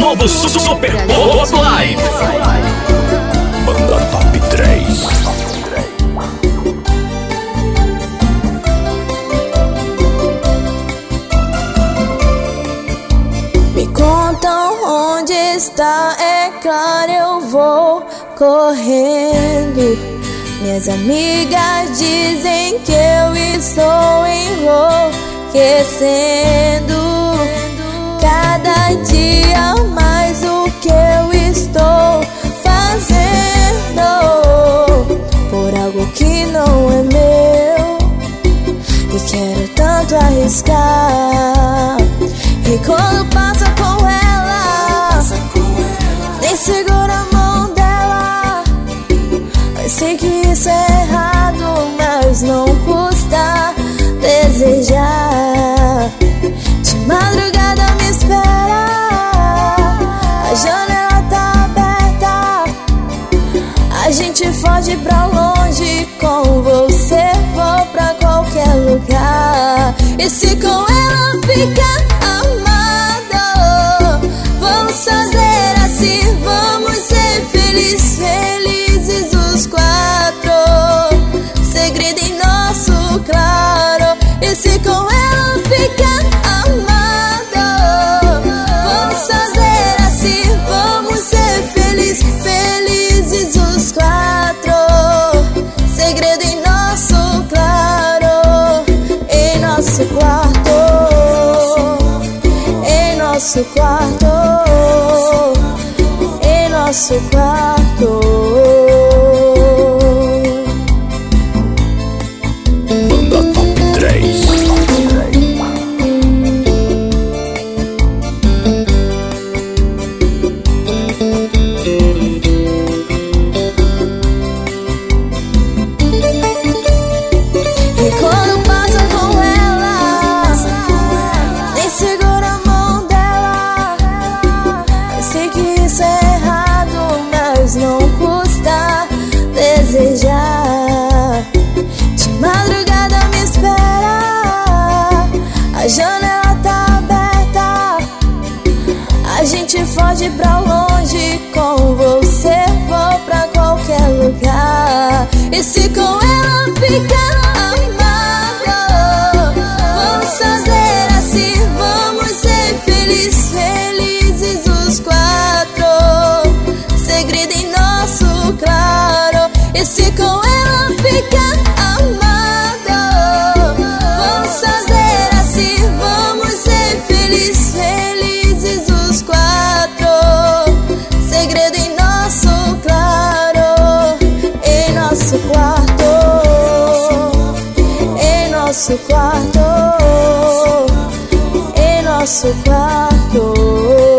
novo su Super Pop Live. Banda Top 3. Me contam onde está, é claro, eu vou correndo. Minhas amigas dizem que eu estou enlouquecendo. Cada dia E quando passa com ela, nem segura a mão dela. Mas sei que isso é errado, mas não custa desejar. De madrugada me espera, a janela tá aberta. A gente foge pra longe, com você vou pra qualquer lugar. E se com ela ficar amado, vamos fazer nosso quarto, em nosso quarto. Foge pra longe, com você vou pra qualquer lugar. E se com ela ficar amado, vamos fazer assim, vamos ser felizes, felizes os quatro. Segredo em nosso claro. E se com ela ficar nosso quarto, em nosso quarto.